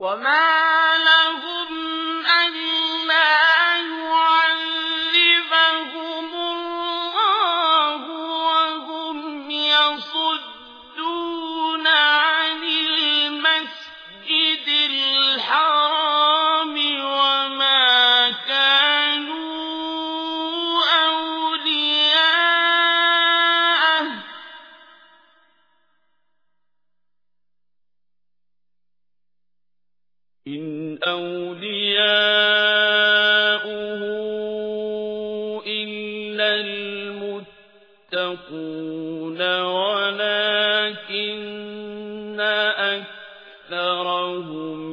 وما أولياؤه إلا المتقون ولكن أكثرهم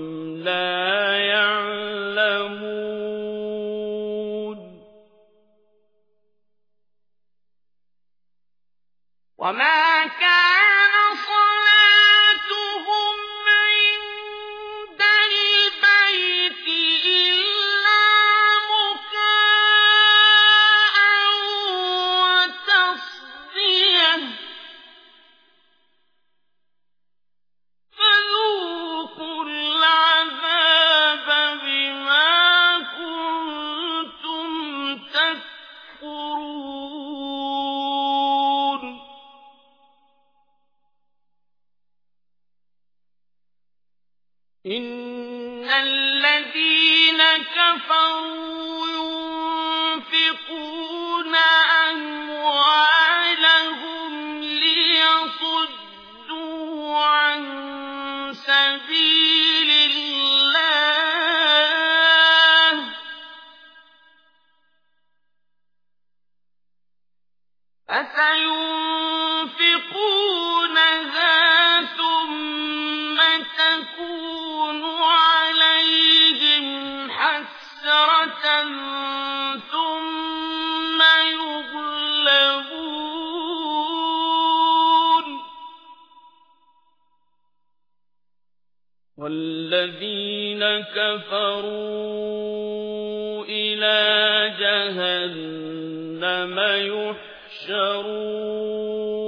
الذين كفروا ينفقون أموالهم ليصدوا عن سبيل الله. فسينفقونها حسرة ثم يغلبون والذين كفروا إلى جهنم يحشرون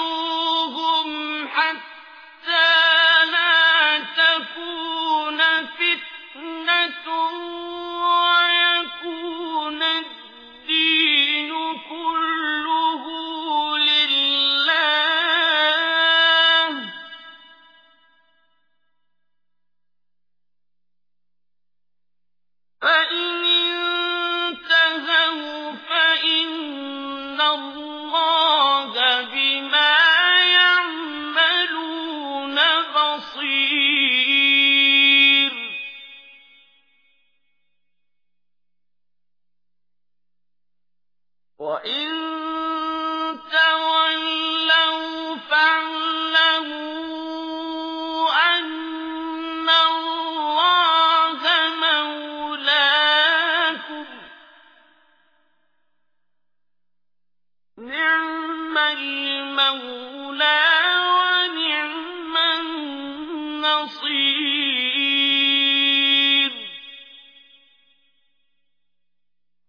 وقاتلوهم حتى لا تكون فتنة بصير. وإن